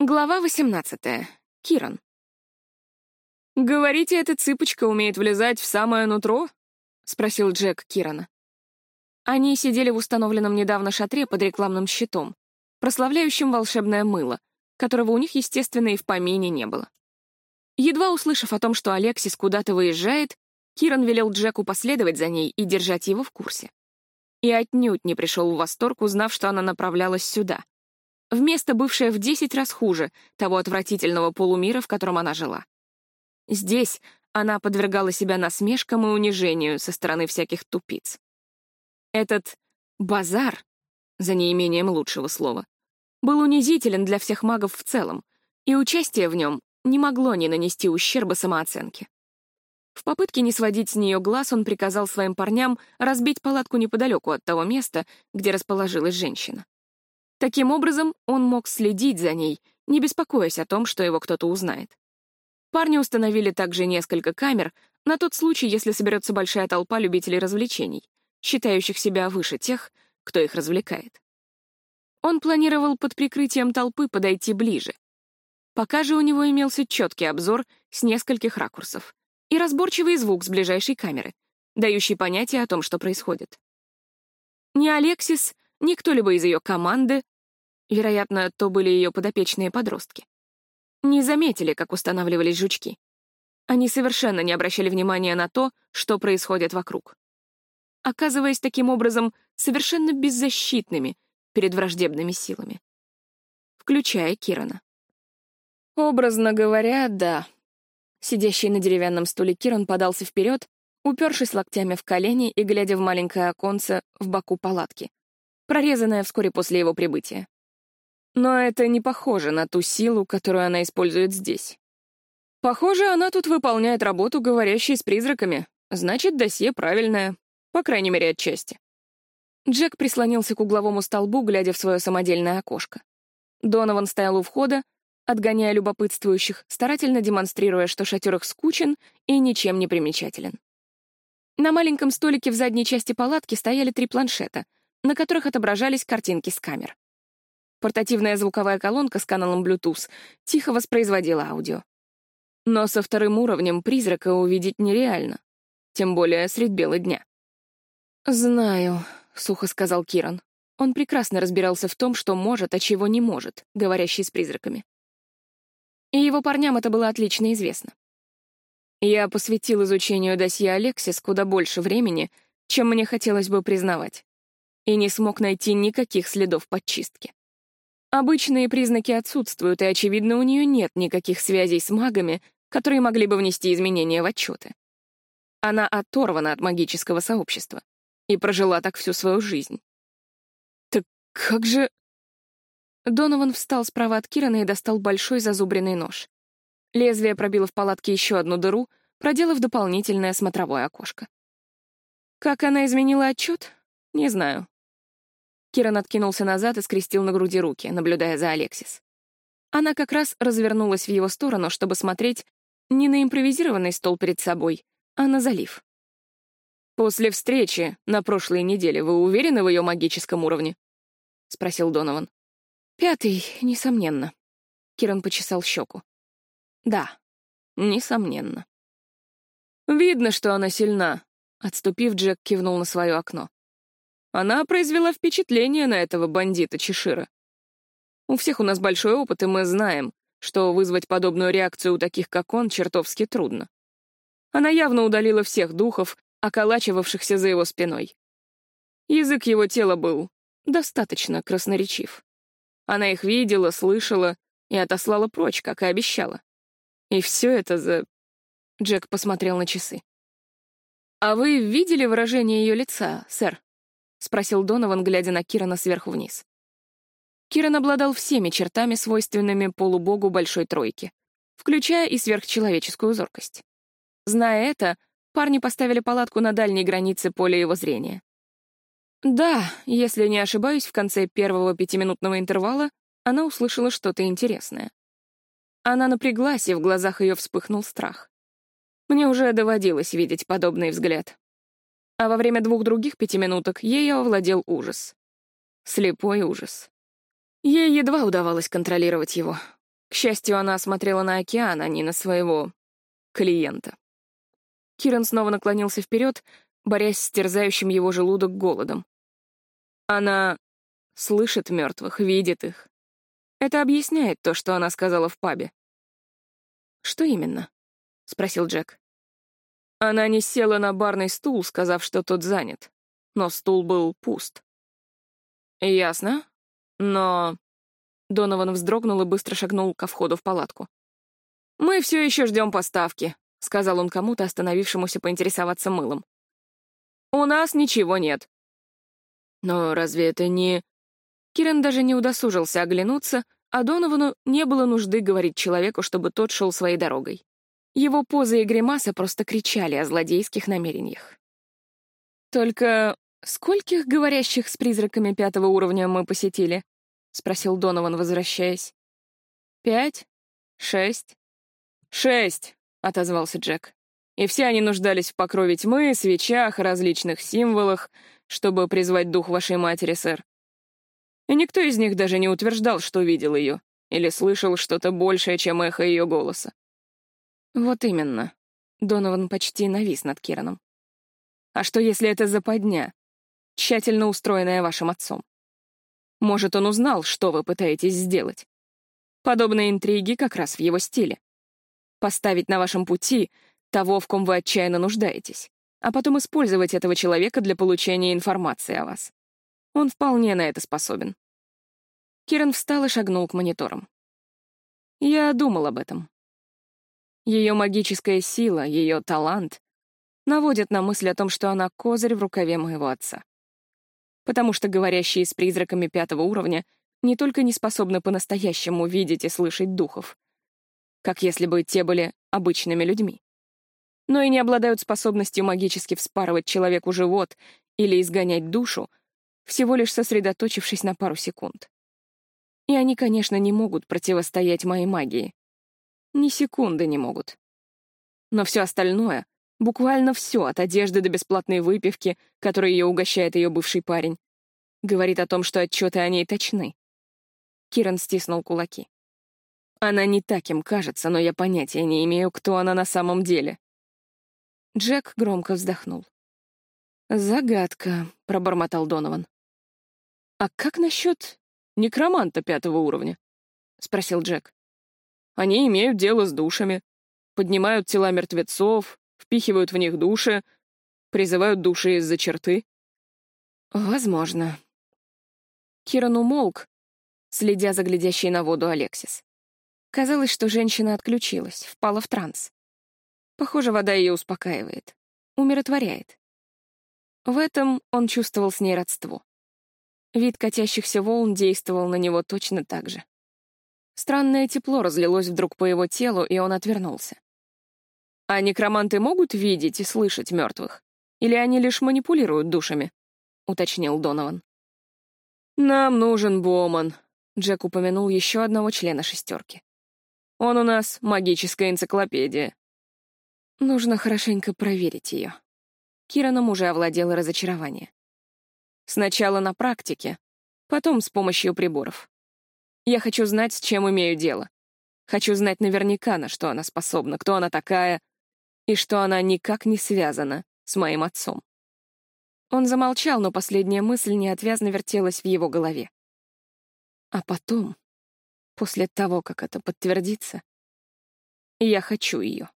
Глава 18. Киран. «Говорите, эта цыпочка умеет влезать в самое нутро?» — спросил Джек Кирана. Они сидели в установленном недавно шатре под рекламным щитом, прославляющим волшебное мыло, которого у них, естественно, и в помине не было. Едва услышав о том, что Алексис куда-то выезжает, Киран велел Джеку последовать за ней и держать его в курсе. И отнюдь не пришел в восторг, узнав, что она направлялась сюда — в место, бывшее в десять раз хуже того отвратительного полумира, в котором она жила. Здесь она подвергала себя насмешкам и унижению со стороны всяких тупиц. Этот «базар», за неимением лучшего слова, был унизителен для всех магов в целом, и участие в нем не могло не нанести ущерба самооценке. В попытке не сводить с нее глаз он приказал своим парням разбить палатку неподалеку от того места, где расположилась женщина. Таким образом, он мог следить за ней, не беспокоясь о том, что его кто-то узнает. Парни установили также несколько камер на тот случай, если соберется большая толпа любителей развлечений, считающих себя выше тех, кто их развлекает. Он планировал под прикрытием толпы подойти ближе. Пока же у него имелся четкий обзор с нескольких ракурсов и разборчивый звук с ближайшей камеры, дающий понятие о том, что происходит. Ни Алексис, ни кто-либо из ее команды, вероятно, то были ее подопечные подростки, не заметили, как устанавливались жучки. Они совершенно не обращали внимания на то, что происходит вокруг. Оказываясь таким образом совершенно беззащитными перед враждебными силами. Включая Кирана. Образно говоря, да. Сидящий на деревянном стуле Киран подался вперед, упершись локтями в колени и глядя в маленькое оконце в боку палатки, прорезанная вскоре после его прибытия. Но это не похоже на ту силу, которую она использует здесь. Похоже, она тут выполняет работу, говорящей с призраками. Значит, досье правильное. По крайней мере, отчасти. Джек прислонился к угловому столбу, глядя в свое самодельное окошко. Донован стоял у входа, отгоняя любопытствующих, старательно демонстрируя, что шатер их скучен и ничем не примечателен. На маленьком столике в задней части палатки стояли три планшета — на которых отображались картинки с камер. Портативная звуковая колонка с каналом Bluetooth тихо воспроизводила аудио. Но со вторым уровнем призрака увидеть нереально, тем более средь бела дня. «Знаю», — сухо сказал Киран. Он прекрасно разбирался в том, что может, а чего не может, говорящий с призраками. И его парням это было отлично известно. Я посвятил изучению досье Алексис куда больше времени, чем мне хотелось бы признавать и не смог найти никаких следов подчистки. Обычные признаки отсутствуют, и, очевидно, у нее нет никаких связей с магами, которые могли бы внести изменения в отчеты. Она оторвана от магического сообщества и прожила так всю свою жизнь. Так как же... Донован встал справа от Кирана и достал большой зазубренный нож. Лезвие пробило в палатке еще одну дыру, проделав дополнительное смотровое окошко. Как она изменила отчет? Не знаю. Киран откинулся назад и скрестил на груди руки, наблюдая за Алексис. Она как раз развернулась в его сторону, чтобы смотреть не на импровизированный стол перед собой, а на залив. «После встречи на прошлой неделе вы уверены в ее магическом уровне?» — спросил Донован. «Пятый, несомненно». Киран почесал щеку. «Да, несомненно». «Видно, что она сильна», — отступив, Джек кивнул на свое окно. Она произвела впечатление на этого бандита Чешира. У всех у нас большой опыт, и мы знаем, что вызвать подобную реакцию у таких, как он, чертовски трудно. Она явно удалила всех духов, околачивавшихся за его спиной. Язык его тела был достаточно красноречив. Она их видела, слышала и отослала прочь, как и обещала. И все это за... Джек посмотрел на часы. «А вы видели выражение ее лица, сэр?» — спросил Донован, глядя на Кирана сверху вниз. Киран обладал всеми чертами, свойственными полубогу Большой Тройки, включая и сверхчеловеческую зоркость. Зная это, парни поставили палатку на дальней границе поля его зрения. Да, если не ошибаюсь, в конце первого пятиминутного интервала она услышала что-то интересное. Она напряглась, и в глазах ее вспыхнул страх. Мне уже доводилось видеть подобный взгляд а во время двух других пятиминуток ею овладел ужас. Слепой ужас. Ей едва удавалось контролировать его. К счастью, она смотрела на океан, а не на своего клиента. Киран снова наклонился вперед, борясь с терзающим его желудок голодом. Она слышит мертвых, видит их. Это объясняет то, что она сказала в пабе. «Что именно?» — спросил Джек. Она не села на барный стул, сказав, что тот занят, но стул был пуст. «Ясно, но...» Донован вздрогнул и быстро шагнул ко входу в палатку. «Мы все еще ждем поставки», — сказал он кому-то, остановившемуся поинтересоваться мылом. «У нас ничего нет». «Но разве это не...» Кирен даже не удосужился оглянуться, а Доновану не было нужды говорить человеку, чтобы тот шел своей дорогой. Его позы и гримасы просто кричали о злодейских намерениях. «Только скольких говорящих с призраками пятого уровня мы посетили?» — спросил Донован, возвращаясь. «Пять? Шесть?» «Шесть!» — отозвался Джек. «И все они нуждались в покрове тьмы, свечах, различных символах, чтобы призвать дух вашей матери, сэр. И никто из них даже не утверждал, что видел ее или слышал что-то большее, чем эхо ее голоса. Вот именно. Донован почти навис над Кираном. А что, если это западня, тщательно устроенная вашим отцом? Может, он узнал, что вы пытаетесь сделать? Подобные интриги как раз в его стиле. Поставить на вашем пути того, в ком вы отчаянно нуждаетесь, а потом использовать этого человека для получения информации о вас. Он вполне на это способен. Киран встал и шагнул к мониторам. Я думал об этом. Ее магическая сила, ее талант наводят на мысль о том, что она козырь в рукаве моего отца. Потому что говорящие с призраками пятого уровня не только не способны по-настоящему видеть и слышать духов, как если бы те были обычными людьми, но и не обладают способностью магически вспарывать человеку живот или изгонять душу, всего лишь сосредоточившись на пару секунд. И они, конечно, не могут противостоять моей магии, ни секунды не могут. Но все остальное, буквально все, от одежды до бесплатной выпивки, которой ее угощает ее бывший парень, говорит о том, что отчеты о ней точны. Киран стиснул кулаки. Она не таким кажется, но я понятия не имею, кто она на самом деле. Джек громко вздохнул. «Загадка», — пробормотал Донован. «А как насчет некроманта пятого уровня?» — спросил Джек. Они имеют дело с душами, поднимают тела мертвецов, впихивают в них души, призывают души из-за черты. Возможно. Киран умолк, следя за глядящей на воду Алексис. Казалось, что женщина отключилась, впала в транс. Похоже, вода ее успокаивает, умиротворяет. В этом он чувствовал с ней родство. Вид катящихся волн действовал на него точно так же. Странное тепло разлилось вдруг по его телу, и он отвернулся. А некроманты могут видеть и слышать мертвых? Или они лишь манипулируют душами? Уточнил Донован. Нам нужен Боман. Джек упомянул еще одного члена шестерки. Он у нас магическая энциклопедия. Нужно хорошенько проверить ее. Кираном уже овладело разочарование. Сначала на практике, потом с помощью приборов. Я хочу знать, с чем имею дело. Хочу знать наверняка, на что она способна, кто она такая, и что она никак не связана с моим отцом. Он замолчал, но последняя мысль неотвязно вертелась в его голове. А потом, после того, как это подтвердится, я хочу ее.